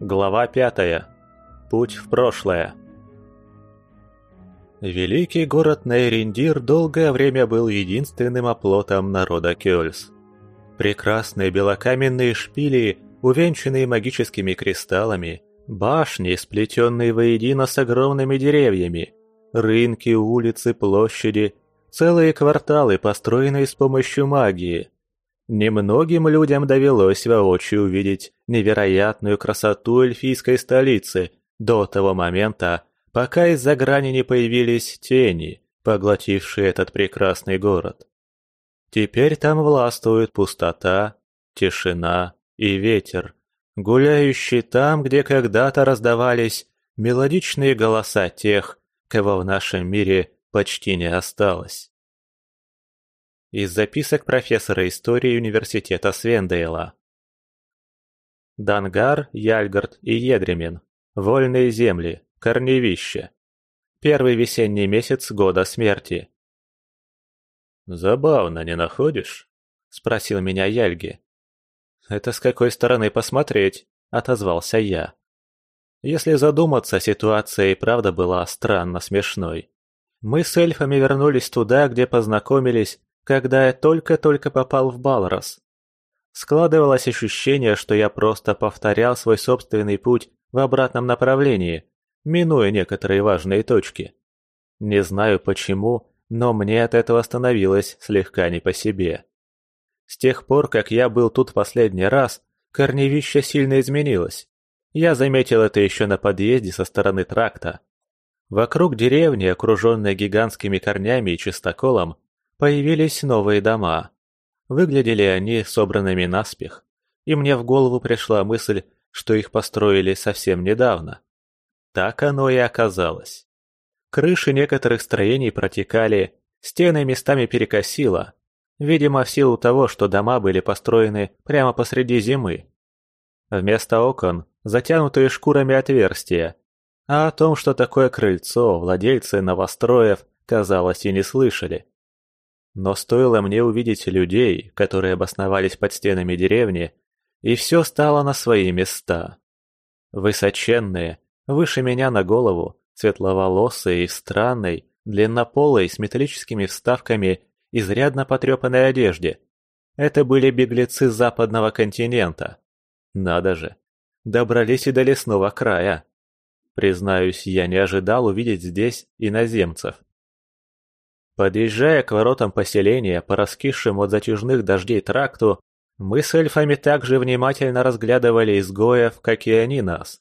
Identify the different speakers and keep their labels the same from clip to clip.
Speaker 1: Глава пятая. Путь в прошлое. Великий город Нейриндир долгое время был единственным оплотом народа Кёльс. Прекрасные белокаменные шпили, увенчанные магическими кристаллами, башни, сплетенные воедино с огромными деревьями, рынки, улицы, площади, целые кварталы, построенные с помощью магии – Немногим людям довелось воочию увидеть невероятную красоту эльфийской столицы до того момента, пока из-за грани не появились тени, поглотившие этот прекрасный город. Теперь там властвует пустота, тишина и ветер, гуляющий там, где когда-то раздавались мелодичные голоса тех, кого в нашем мире почти не осталось. Из записок профессора истории университета Свендейла. Дангар, Яльгард и Едремин. Вольные земли. Корневище. Первый весенний месяц года смерти. «Забавно, не находишь?» – спросил меня Яльги. «Это с какой стороны посмотреть?» – отозвался я. Если задуматься, ситуация и правда была странно смешной. Мы с эльфами вернулись туда, где познакомились когда я только-только попал в Балрос. Складывалось ощущение, что я просто повторял свой собственный путь в обратном направлении, минуя некоторые важные точки. Не знаю почему, но мне от этого становилось слегка не по себе. С тех пор, как я был тут последний раз, корневище сильно изменилось. Я заметил это еще на подъезде со стороны тракта. Вокруг деревни, окруженной гигантскими корнями и чистоколом, Появились новые дома. Выглядели они собранными наспех, и мне в голову пришла мысль, что их построили совсем недавно. Так оно и оказалось. Крыши некоторых строений протекали, стены местами перекосило, видимо, в силу того, что дома были построены прямо посреди зимы. Вместо окон затянутые шкурами отверстия, а о том, что такое крыльцо, владельцы новостроев, казалось, и не слышали. Но стоило мне увидеть людей, которые обосновались под стенами деревни, и все стало на свои места. Высоченные, выше меня на голову, светловолосые и странной, длиннополой с металлическими вставками, изрядно потрепанной одежде. Это были беглецы западного континента. Надо же, добрались и до лесного края. Признаюсь, я не ожидал увидеть здесь иноземцев. Подъезжая к воротам поселения по раскисшему от затяжных дождей тракту, мы с эльфами также внимательно разглядывали изгоев, как и они нас.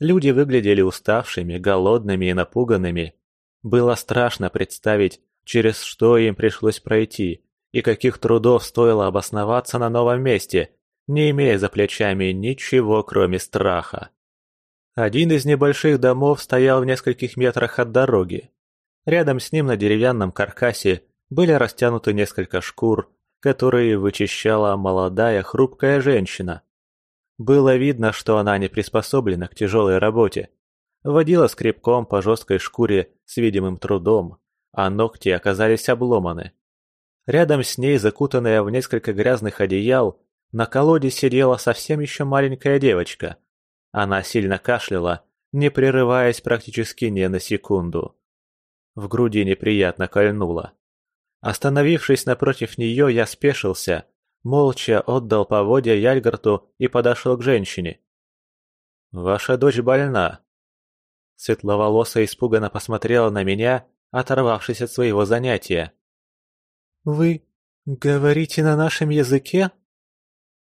Speaker 1: Люди выглядели уставшими, голодными и напуганными. Было страшно представить, через что им пришлось пройти, и каких трудов стоило обосноваться на новом месте, не имея за плечами ничего, кроме страха. Один из небольших домов стоял в нескольких метрах от дороги. Рядом с ним на деревянном каркасе были растянуты несколько шкур, которые вычищала молодая хрупкая женщина. Было видно, что она не приспособлена к тяжелой работе. Водила скребком по жесткой шкуре с видимым трудом, а ногти оказались обломаны. Рядом с ней, закутанная в несколько грязных одеял, на колоде сидела совсем еще маленькая девочка. Она сильно кашляла, не прерываясь практически ни на секунду. В груди неприятно кольнуло. Остановившись напротив нее, я спешился, молча отдал поводья Яльгарту и подошел к женщине. «Ваша дочь больна». Светловолосая испуганно посмотрела на меня, оторвавшись от своего занятия.
Speaker 2: «Вы говорите на нашем языке?»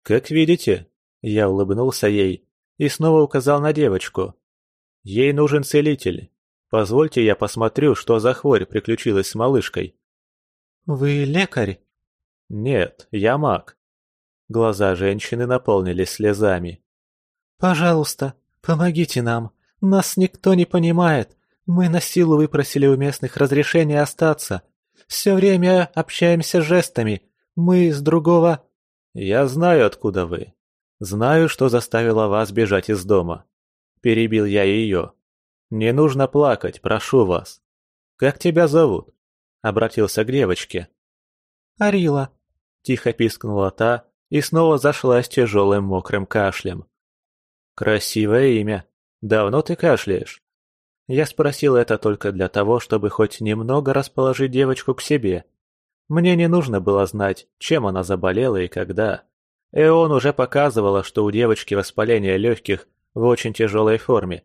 Speaker 1: «Как видите», — я улыбнулся ей и снова указал на девочку. «Ей нужен целитель, Позвольте я посмотрю, что за хворь приключилась с малышкой».
Speaker 2: «Вы лекарь?»
Speaker 1: «Нет, я маг». Глаза женщины наполнились слезами.
Speaker 2: «Пожалуйста, помогите нам. Нас никто не понимает. Мы на силу выпросили у местных разрешение остаться. Все время общаемся жестами. Мы с другого...»
Speaker 1: «Я знаю, откуда вы. Знаю, что заставило вас бежать из дома». Перебил я ее. «Не нужно плакать, прошу вас. Как тебя зовут?» Обратился к девочке.
Speaker 2: «Арила», —
Speaker 1: тихо пискнула та и снова зашлась тяжелым мокрым кашлем. Красивое имя. Давно ты кашляешь? Я спросил это только для того, чтобы хоть немного расположить девочку к себе. Мне не нужно было знать, чем она заболела и когда. Эон уже показывала, что у девочки воспаление легких в очень тяжелой форме.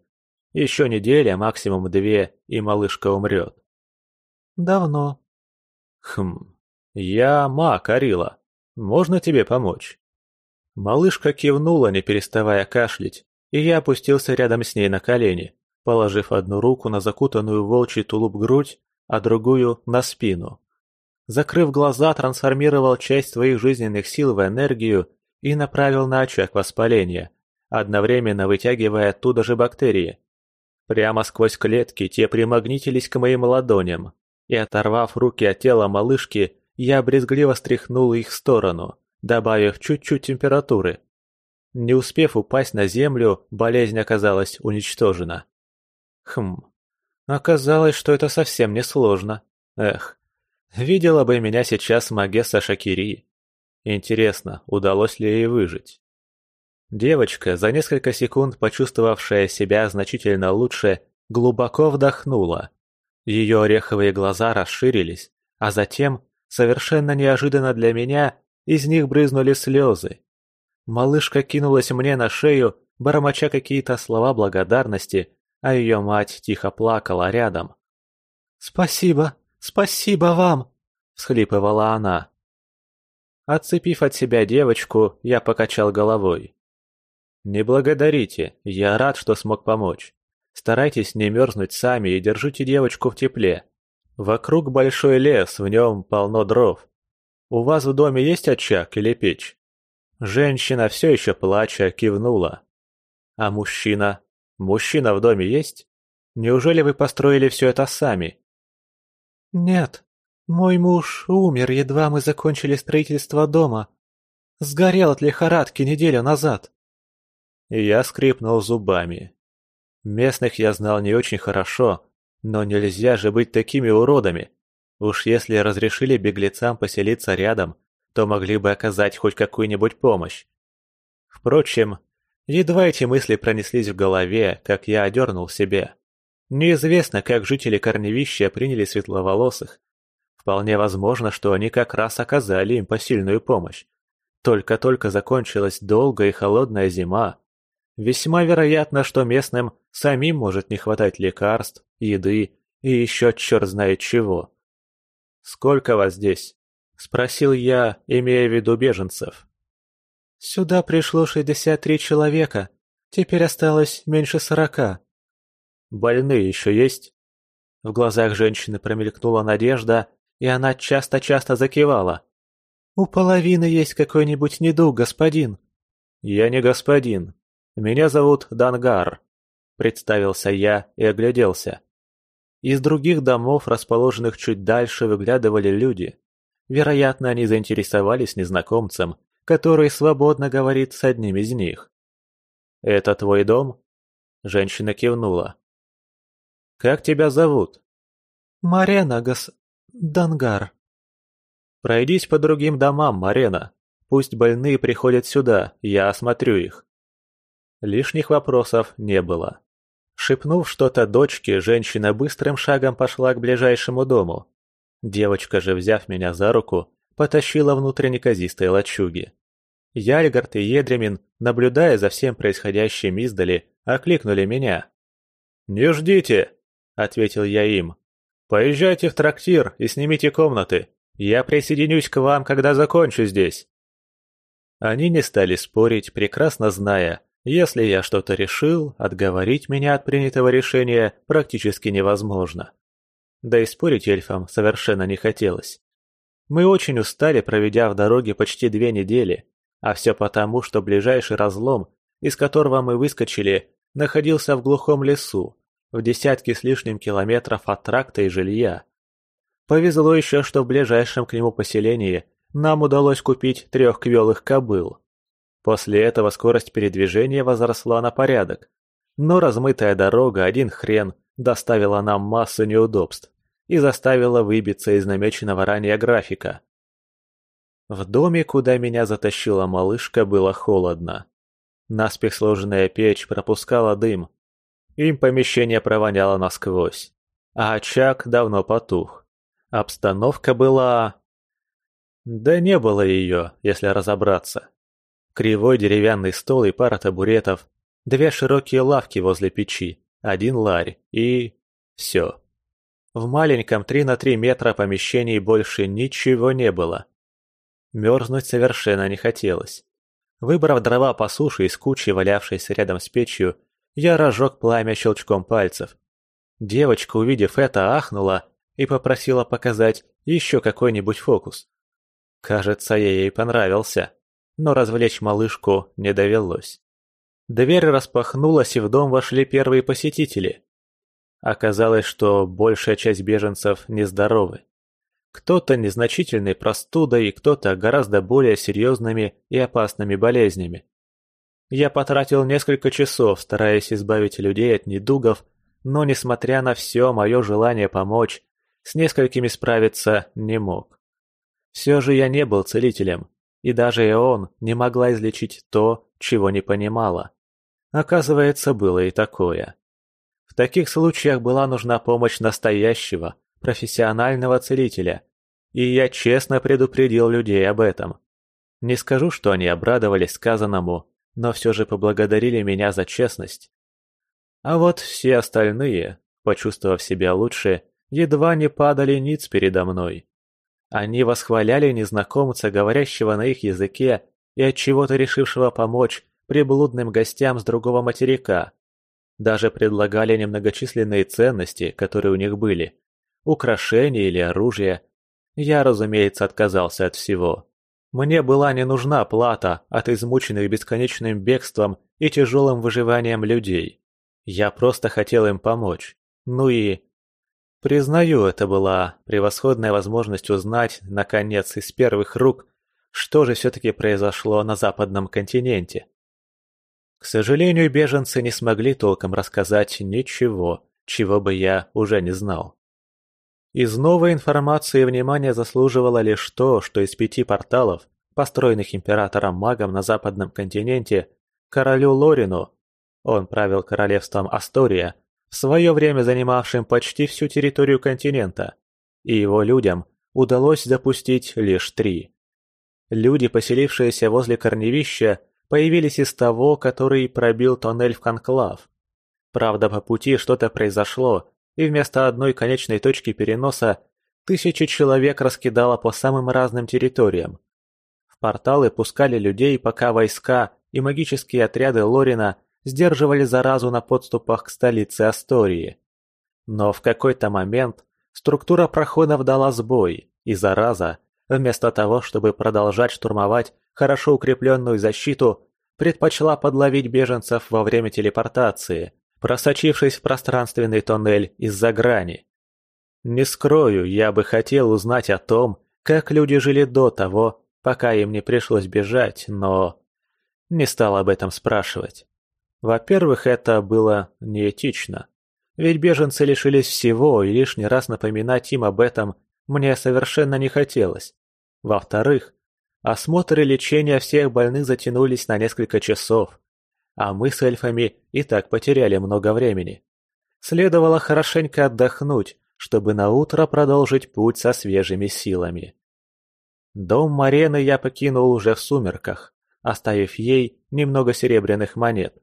Speaker 1: Еще неделя, максимум две, и малышка умрет.
Speaker 2: Давно.
Speaker 1: Хм, я маг, Арила. Можно тебе помочь? Малышка кивнула, не переставая кашлять, и я опустился рядом с ней на колени, положив одну руку на закутанную волчий тулуп грудь, а другую – на спину. Закрыв глаза, трансформировал часть своих жизненных сил в энергию и направил на очаг воспаления, одновременно вытягивая оттуда же бактерии. Прямо сквозь клетки те примагнитились к моим ладоням, и оторвав руки от тела малышки, я брезгливо стряхнул их в сторону, добавив чуть-чуть температуры. Не успев упасть на землю, болезнь оказалась уничтожена. Хм, оказалось, что это совсем не сложно. Эх, видела бы меня сейчас Магесса Шакири. Интересно, удалось ли ей выжить? Девочка, за несколько секунд почувствовавшая себя значительно лучше, глубоко вдохнула. Ее ореховые глаза расширились, а затем, совершенно неожиданно для меня, из них брызнули слезы. Малышка кинулась мне на шею, бормоча какие-то слова благодарности, а ее мать тихо плакала рядом.
Speaker 2: «Спасибо, спасибо вам!» – всхлипывала она.
Speaker 1: Отцепив от себя девочку, я покачал головой. «Не благодарите, я рад, что смог помочь. Старайтесь не мерзнуть сами и держите девочку в тепле. Вокруг большой лес, в нем полно дров. У вас в доме есть очаг или печь?» Женщина, все еще плача, кивнула. «А мужчина? Мужчина в доме есть? Неужели вы построили все это сами?»
Speaker 2: «Нет, мой муж умер, едва мы закончили строительство дома. Сгорел от лихорадки неделю назад.
Speaker 1: Я скрипнул зубами. Местных я знал не очень хорошо, но нельзя же быть такими уродами. Уж если разрешили беглецам поселиться рядом, то могли бы оказать хоть какую-нибудь помощь. Впрочем, едва эти мысли пронеслись в голове, как я одернул себе. Неизвестно, как жители Корневища приняли светловолосых, Вполне возможно, что они как раз оказали им посильную помощь. Только-только закончилась долгая и холодная зима. Весьма вероятно, что местным самим может не хватать лекарств, еды и еще черт знает чего. «Сколько вас здесь?» – спросил я, имея в виду беженцев.
Speaker 2: «Сюда пришло 63 человека. Теперь осталось меньше сорока».
Speaker 1: «Больные еще есть?» В глазах женщины промелькнула надежда, и она часто-часто закивала.
Speaker 2: «У половины есть какой-нибудь недуг, господин».
Speaker 1: «Я не господин. Меня зовут Дангар», — представился я и огляделся. Из других домов, расположенных чуть дальше, выглядывали люди. Вероятно, они заинтересовались незнакомцем, который свободно говорит с одним из них. «Это твой дом?» Женщина кивнула. «Как тебя зовут?»
Speaker 2: «Марена, гос... Дангар.
Speaker 1: Пройдись по другим домам, Марена. Пусть больные приходят сюда, я осмотрю их. Лишних вопросов не было. Шепнув что-то дочке, женщина быстрым шагом пошла к ближайшему дому. Девочка же, взяв меня за руку, потащила внутрь неказистой лачуги. Яльгард и Едремин, наблюдая за всем происходящим издали, окликнули меня. «Не ждите!» — ответил я им. Поезжайте в трактир и снимите комнаты. Я присоединюсь к вам, когда закончу здесь». Они не стали спорить, прекрасно зная, если я что-то решил, отговорить меня от принятого решения практически невозможно. Да и спорить эльфам совершенно не хотелось. Мы очень устали, проведя в дороге почти две недели, а все потому, что ближайший разлом, из которого мы выскочили, находился в глухом лесу, в десятки с лишним километров от тракта и жилья. Повезло еще, что в ближайшем к нему поселении нам удалось купить трех квелых кобыл. После этого скорость передвижения возросла на порядок, но размытая дорога один хрен доставила нам массу неудобств и заставила выбиться из намеченного ранее графика. В доме, куда меня затащила малышка, было холодно. Наспех сложенная печь пропускала дым. Им помещение провоняло насквозь, а очаг давно потух. Обстановка была... Да не было ее, если разобраться. Кривой деревянный стол и пара табуретов, две широкие лавки возле печи, один ларь и... все. В маленьком 3 на 3 метра помещении больше ничего не было. Мерзнуть совершенно не хотелось. Выбрав дрова по суше из кучи, валявшейся рядом с печью, я разжег пламя щелчком пальцев. Девочка, увидев это, ахнула и попросила показать еще какой-нибудь фокус. Кажется, я ей понравился, но развлечь малышку не довелось. Дверь распахнулась, и в дом вошли первые посетители. Оказалось, что большая часть беженцев нездоровы. Кто-то незначительной простудой, кто-то гораздо более серьезными и опасными болезнями. Я потратил несколько часов, стараясь избавить людей от недугов, но, несмотря на все мое желание помочь, с несколькими справиться не мог. Все же я не был целителем, и даже Эон не могла излечить то, чего не понимала. Оказывается, было и такое. В таких случаях была нужна помощь настоящего, профессионального целителя, и я честно предупредил людей об этом. Не скажу, что они обрадовались сказанному, но все же поблагодарили меня за честность. А вот все остальные, почувствовав себя лучше, едва не падали ниц передо мной. Они восхваляли незнакомца, говорящего на их языке и от чего-то решившего помочь приблудным гостям с другого материка. Даже предлагали немногочисленные ценности, которые у них были, украшения или оружие. Я, разумеется, отказался от всего. Мне была не нужна плата от измученных бесконечным бегством и тяжелым выживанием людей. Я просто хотел им помочь. Ну и... Признаю, это была превосходная возможность узнать, наконец, из первых рук, что же все-таки произошло на западном континенте. К сожалению, беженцы не смогли толком рассказать ничего, чего бы я уже не знал. Из новой информации внимания заслуживало лишь то, что из пяти порталов, построенных императором-магом на западном континенте, королю Лорину, он правил королевством Астория, в свое время занимавшим почти всю территорию континента, и его людям удалось запустить лишь три. Люди, поселившиеся возле корневища, появились из того, который пробил тоннель в Конклав. Правда, по пути что-то произошло, и вместо одной конечной точки переноса тысячи человек раскидало по самым разным территориям. В порталы пускали людей, пока войска и магические отряды Лорина сдерживали заразу на подступах к столице Астории. Но в какой-то момент структура проходов дала сбой, и зараза, вместо того, чтобы продолжать штурмовать хорошо укрепленную защиту, предпочла подловить беженцев во время телепортации – просочившись в пространственный тоннель из-за грани. Не скрою, я бы хотел узнать о том, как люди жили до того, пока им не пришлось бежать, но... Не стал об этом спрашивать. Во-первых, это было неэтично. Ведь беженцы лишились всего, и лишний раз напоминать им об этом мне совершенно не хотелось. Во-вторых, осмотр и лечение всех больных затянулись на несколько часов а мы с эльфами и так потеряли много времени. Следовало хорошенько отдохнуть, чтобы наутро продолжить путь со свежими силами. Дом Марены я покинул уже в сумерках, оставив ей немного серебряных монет.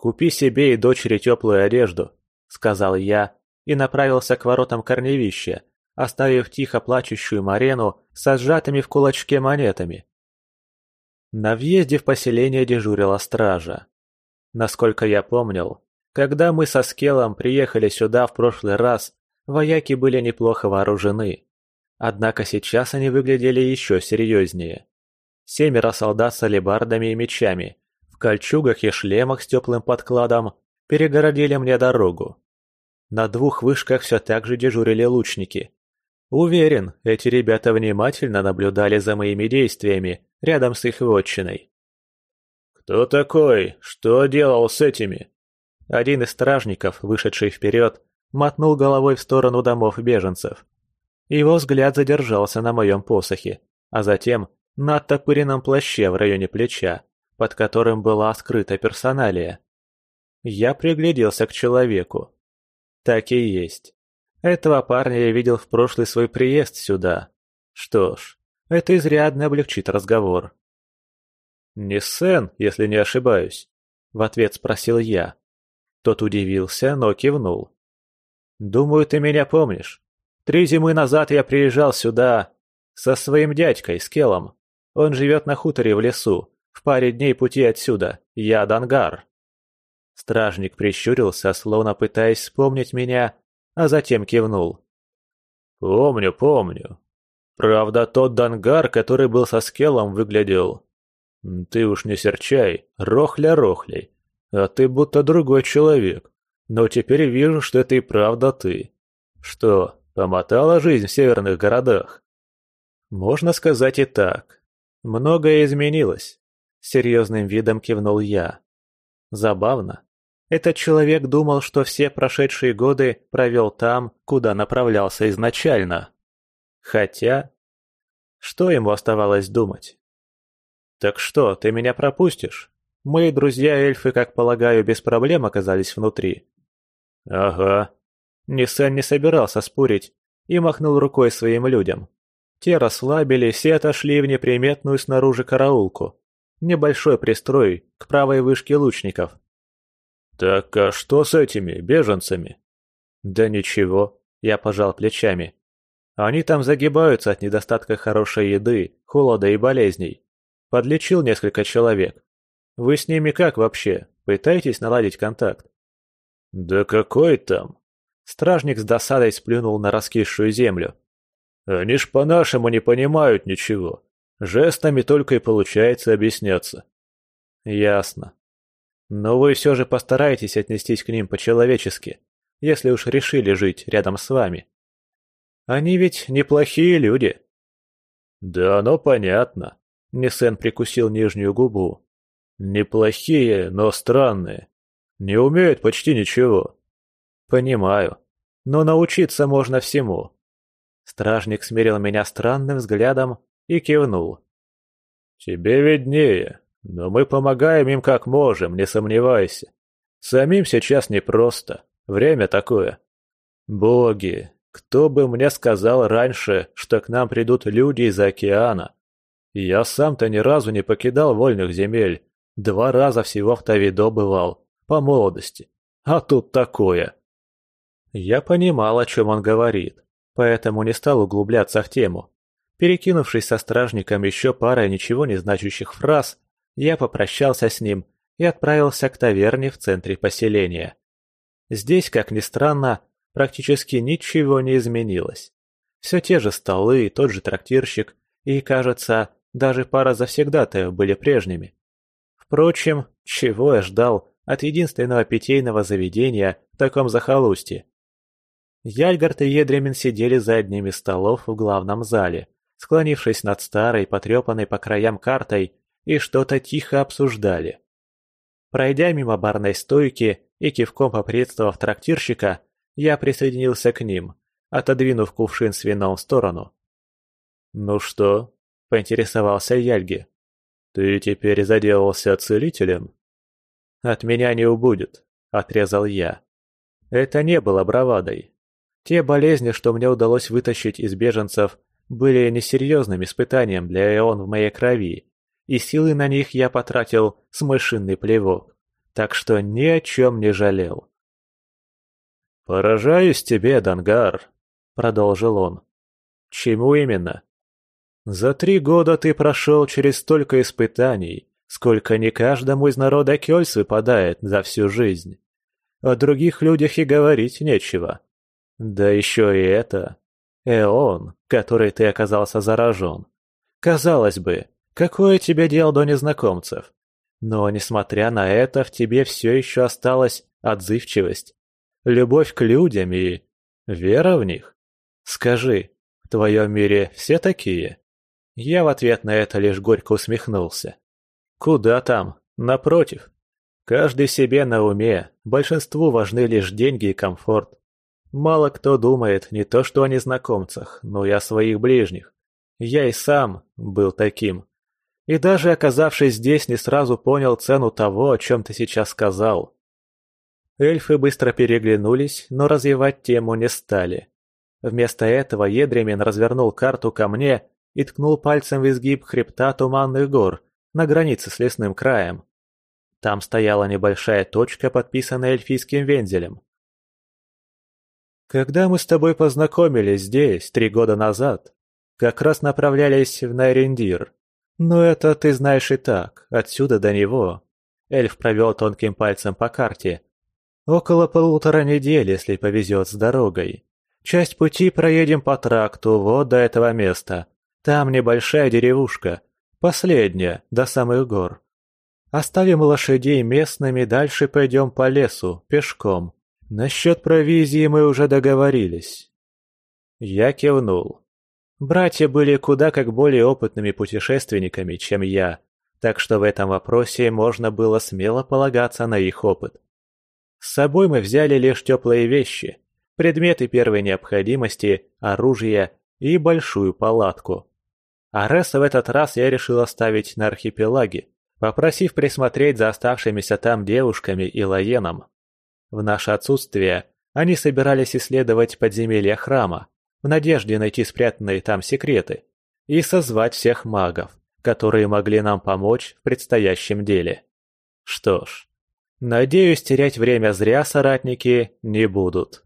Speaker 1: «Купи себе и дочери теплую одежду», — сказал я и направился к воротам корневища, оставив тихо плачущую Марену со сжатыми в кулачке монетами. На въезде в поселение дежурила стража. Насколько я помнил, когда мы со Скелом приехали сюда в прошлый раз, вояки были неплохо вооружены. Однако сейчас они выглядели еще серьезнее. Семеро солдат с алебардами и мечами, кольчугах и шлемах с теплым подкладом, перегородили мне дорогу. На двух вышках все так же дежурили лучники. Уверен, эти ребята внимательно наблюдали за моими действиями рядом с их вотчиной. «Кто такой? Что делал с этими?» Один из стражников, вышедший вперед, мотнул головой в сторону домов беженцев. Его взгляд задержался на моем посохе, а затем на оттопыренном плаще в районе плеча, под которым была скрыта персоналия. Я пригляделся к человеку. Так и есть. Этого парня я видел в прошлый свой приезд сюда. Что ж, это изрядно облегчит разговор. «Не Сен, если не ошибаюсь», — в ответ спросил я. Тот удивился, но кивнул. «Думаю, ты меня помнишь. Три зимы назад я приезжал сюда со своим дядькой, Скелом. Он живет на хуторе в лесу, в паре дней пути отсюда. Я Дангар». Стражник прищурился, словно пытаясь вспомнить меня, а затем кивнул. «Помню, помню. Правда, тот Дангар, который был со Скелом, выглядел... Ты уж не серчай, рохля-рохлей. А ты будто другой человек. Но теперь вижу, что это и правда ты. Что, помотала жизнь в северных городах? Можно сказать и так. Многое изменилось. Серьезным видом кивнул я. Забавно. Этот человек думал, что все прошедшие годы провел там, куда направлялся изначально. Хотя... Что ему оставалось думать? «Так что, ты меня пропустишь?» Мои друзья-эльфы, как полагаю, без проблем оказались внутри. Ага. Ниссан не собирался спорить и махнул рукой своим людям. Те расслабились и отошли в неприметную снаружи караулку. Небольшой пристрой к правой вышке лучников. «Так а что с этими беженцами?» «Да ничего», — я пожал плечами. «Они там загибаются от недостатка хорошей еды, холода и болезней. Подлечил несколько человек. Вы с ними как вообще? Пытаетесь наладить контакт?» «Да какой там?» Стражник с досадой сплюнул на раскисшую землю. «Они ж по-нашему не понимают ничего. Жестами только и получается объясняться». «Ясно. Но вы все же постарайтесь отнестись к ним по-человечески, если уж решили жить рядом с вами. Они ведь неплохие люди». «Да оно понятно», — Несен прикусил нижнюю губу. Неплохие, но странные. Не умеют почти ничего. Понимаю. Но научиться можно всему. Стражник смерил меня странным взглядом и кивнул. Тебе виднее, но мы помогаем им как можем, не сомневайся. Самим сейчас непросто. Время такое. Боги, кто бы мне сказал раньше, что к нам придут люди из океана? Я сам-то ни разу не покидал вольных земель, Два раза всего в Тавидо бывал, по молодости. А тут такое. Я понимал, о чем он говорит, поэтому не стал углубляться в тему. Перекинувшись со стражником еще парой ничего не значащих фраз, я попрощался с ним и отправился к таверне в центре поселения. Здесь, как ни странно, практически ничего не изменилось. Все те же столы, тот же трактирщик, и, кажется, даже пара завсегдатаев были прежними. Впрочем, чего я ждал от единственного питейного заведения в таком захолустье? Яльгард и Едремин сидели за одним из столов в главном зале, склонившись над старой, потрепанной по краям картой, и что-то тихо обсуждали. Пройдя мимо барной стойки и кивком поприветствовав трактирщика, я присоединился к ним, отодвинув кувшин с вином в сторону. «Ну что?» – поинтересовался Яльги. «Ты теперь заделался целителем?» «От меня не убудет», — отрезал я. Это не было бравадой. Те болезни, что мне удалось вытащить из беженцев, были несерьезным испытанием для Эон в моей крови, и силы на них я потратил с мышиный плевок, так что ни о чем не жалел. «Поражаюсь тебе, Дангар», — продолжил он. «Чему именно?» За три года ты прошел через столько испытаний, сколько не каждому из народа Кёльс выпадает за всю жизнь. О других людях и говорить нечего. Да еще и это. Эон, который ты оказался заражен. Казалось бы, какое тебе дело до незнакомцев? Но, несмотря на это, в тебе все еще осталась отзывчивость, любовь к людям и вера в них. Скажи, в твоем мире все такие? Я в ответ на это лишь горько усмехнулся. Куда там? Напротив. Каждый себе на уме, большинству важны лишь деньги и комфорт. Мало кто думает не то что о незнакомцах, но и о своих ближних. Я и сам был таким. И даже оказавшись здесь, не сразу понял цену того, о чем ты сейчас сказал. Эльфы быстро переглянулись, но развивать тему не стали. Вместо этого Едремин развернул карту ко мне и ткнул пальцем в изгиб хребта Туманных гор на границе с лесным краем. Там стояла небольшая точка, подписанная эльфийским вензелем. Когда мы с тобой познакомились здесь, три года назад, как раз направлялись в Найрендир. Но это ты знаешь и так, отсюда до него. Эльф провел тонким пальцем по карте. Около полутора недель, если повезет с дорогой. Часть пути проедем по тракту вот до этого места. Там небольшая деревушка. Последняя, до самых гор. Оставим лошадей местными, дальше пойдем по лесу, пешком. Насчет провизии мы уже договорились. Я кивнул. Братья были куда как более опытными путешественниками, чем я, так что в этом вопросе можно было смело полагаться на их опыт. С собой мы взяли лишь теплые вещи, предметы первой необходимости, оружие и большую палатку. Ареса в этот раз я решил оставить на архипелаге, попросив присмотреть за оставшимися там девушками и Лаеном. В наше отсутствие они собирались исследовать подземелья храма, в надежде найти спрятанные там секреты, и созвать всех магов, которые могли нам помочь в предстоящем деле. Что ж, надеюсь, терять время зря соратники не будут.